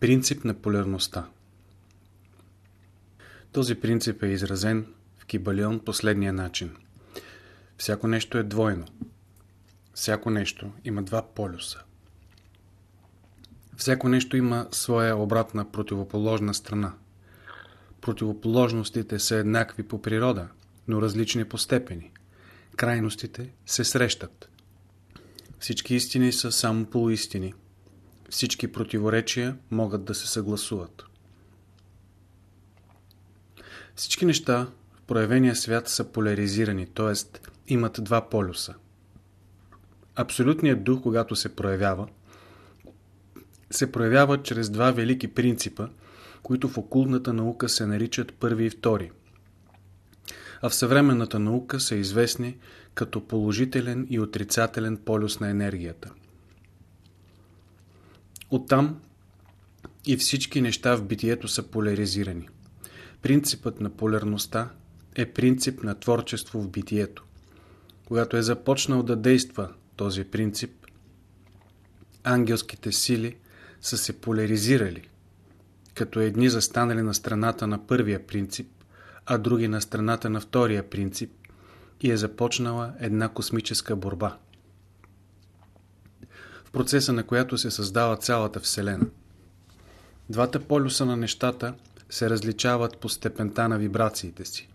Принцип на полярността Този принцип е изразен в Кибалион последния начин. Всяко нещо е двойно. Всяко нещо има два полюса. Всяко нещо има своя обратна противоположна страна. Противоположностите са еднакви по природа, но различни по степени. Крайностите се срещат. Всички истини са само полуистини. Всички противоречия могат да се съгласуват. Всички неща в проявения свят са поляризирани, т.е. имат два полюса. Абсолютният дух, когато се проявява, се проявява чрез два велики принципа, които в окултната наука се наричат първи и втори. А в съвременната наука са известни като положителен и отрицателен полюс на енергията. Оттам и всички неща в битието са поляризирани. Принципът на полярността е принцип на творчество в битието. Когато е започнал да действа този принцип, ангелските сили са се поляризирали, като едни застанали на страната на първия принцип, а други на страната на втория принцип и е започнала една космическа борба, в процеса на която се създава цялата Вселена. Двата полюса на нещата се различават по степента на вибрациите си.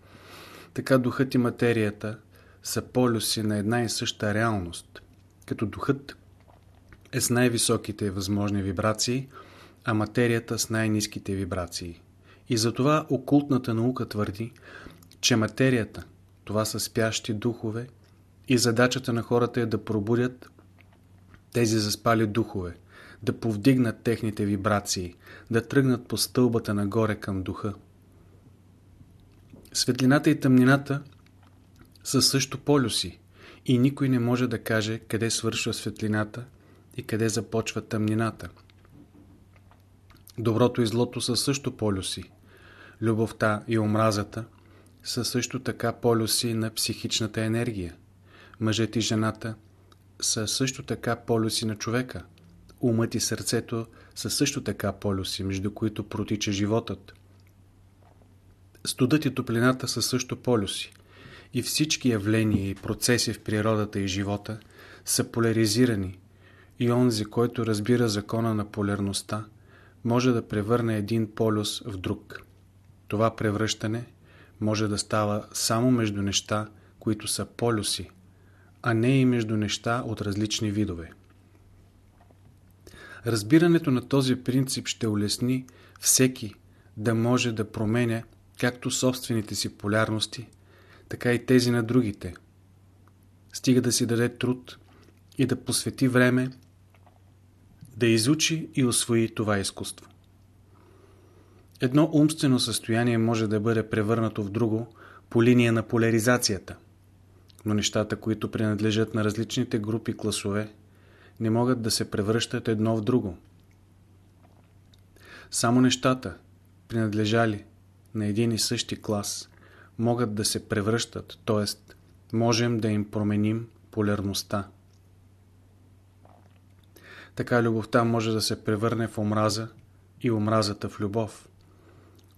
Така духът и материята са полюси на една и съща реалност, като духът е с най-високите възможни вибрации, а материята с най-низките вибрации. И затова окултната наука твърди, че материята, това са спящи духове и задачата на хората е да пробудят тези заспали духове, да повдигнат техните вибрации, да тръгнат по стълбата нагоре към духа. Светлината и тъмнината са също полюси и никой не може да каже къде свършва светлината и къде започва тъмнината. Доброто и злото са също полюси. Любовта и омразата са също така полюси на психичната енергия. Мъжът и жената са също така полюси на човека. Умът и сърцето са също така полюси, между които протича животът. Студът и топлината са също полюси. И всички явления и процеси в природата и живота са поляризирани и онзи, който разбира закона на полярността, може да превърне един полюс в друг. Това превръщане може да става само между неща, които са полюси, а не и между неща от различни видове. Разбирането на този принцип ще улесни всеки да може да променя както собствените си полярности, така и тези на другите. Стига да си даде труд и да посвети време да изучи и освои това изкуство. Едно умствено състояние може да бъде превърнато в друго по линия на поляризацията, но нещата, които принадлежат на различните групи класове, не могат да се превръщат едно в друго. Само нещата, принадлежали на един и същи клас, могат да се превръщат, т.е. можем да им променим полярността. Така любовта може да се превърне в омраза и омразата в любов.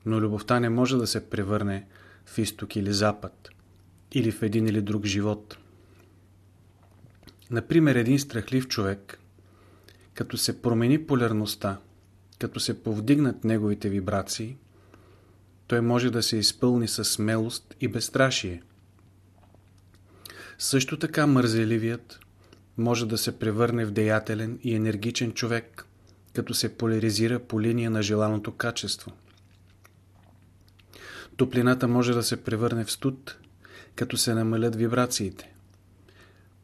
Но любовта не може да се превърне в изток или запад, или в един или друг живот. Например, един страхлив човек, като се промени полярността, като се повдигнат неговите вибрации, той може да се изпълни със смелост и безстрашие. Също така мързеливият може да се превърне в деятелен и енергичен човек, като се поляризира по линия на желаното качество. Топлината може да се превърне в студ, като се намалят вибрациите.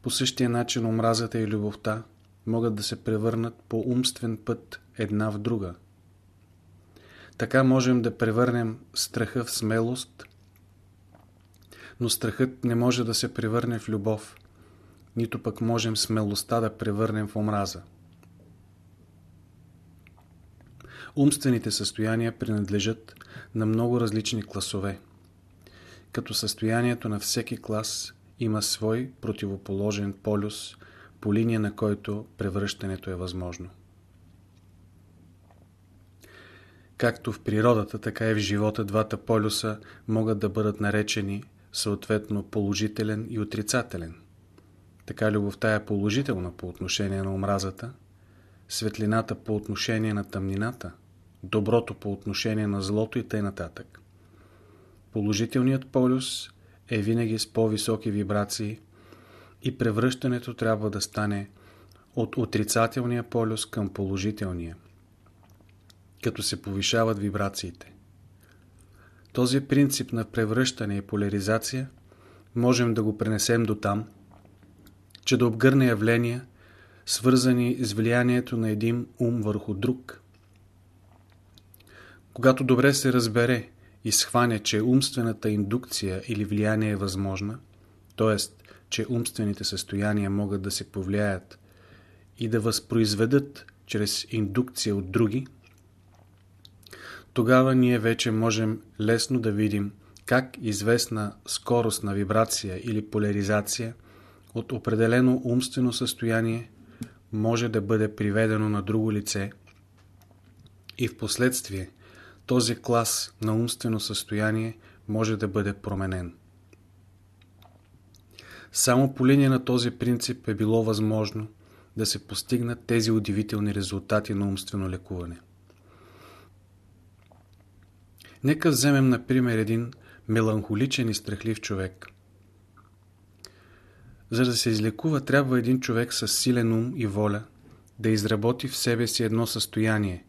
По същия начин омразата и любовта могат да се превърнат по умствен път една в друга. Така можем да превърнем страха в смелост, но страхът не може да се превърне в любов, нито пък можем смелостта да превърнем в омраза. Умствените състояния принадлежат на много различни класове. Като състоянието на всеки клас има свой противоположен полюс, по линия на който превръщането е възможно. Както в природата, така и в живота двата полюса могат да бъдат наречени съответно положителен и отрицателен. Така любовта е положителна по отношение на омразата, светлината по отношение на тъмнината, доброто по отношение на злото и т.н. Положителният полюс е винаги с по-високи вибрации и превръщането трябва да стане от отрицателния полюс към положителния, като се повишават вибрациите. Този принцип на превръщане и поляризация можем да го пренесем до там, че да обгърне явления, свързани с влиянието на един ум върху друг. Когато добре се разбере и че умствената индукция или влияние е възможна, т.е. че умствените състояния могат да се повлияят и да възпроизведат чрез индукция от други, тогава ние вече можем лесно да видим как известна скорост на вибрация или поляризация от определено умствено състояние може да бъде приведено на друго лице и в последствие този клас на умствено състояние може да бъде променен. Само по линия на този принцип е било възможно да се постигнат тези удивителни резултати на умствено лекуване. Нека вземем, например, един меланхоличен и страхлив човек. За да се излекува, трябва един човек с силен ум и воля да изработи в себе си едно състояние,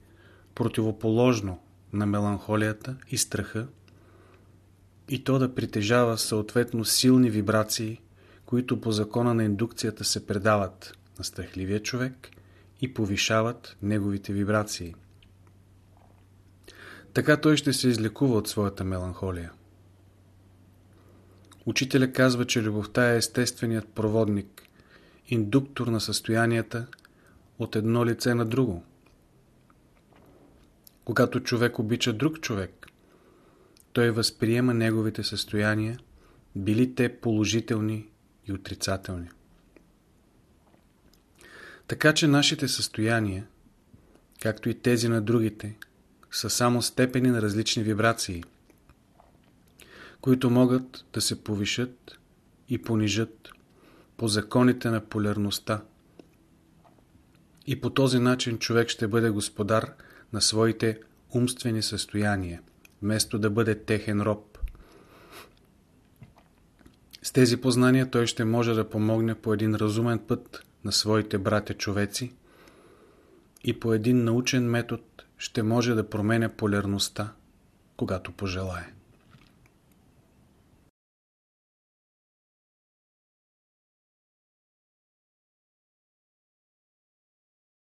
противоположно на меланхолията и страха, и то да притежава съответно силни вибрации, които по закона на индукцията се предават на страхливия човек и повишават неговите вибрации. Така той ще се излекува от своята меланхолия. Учителя казва, че любовта е естественият проводник, индуктор на състоянията от едно лице на друго. Когато човек обича друг човек, той възприема неговите състояния, били те положителни и отрицателни. Така че нашите състояния, както и тези на другите, са само степени на различни вибрации, които могат да се повишат и понижат по законите на полярността. И по този начин човек ще бъде господар на своите умствени състояния, вместо да бъде техен роб. С тези познания той ще може да помогне по един разумен път на своите братя човеци и по един научен метод ще може да променя полярността, когато пожелае.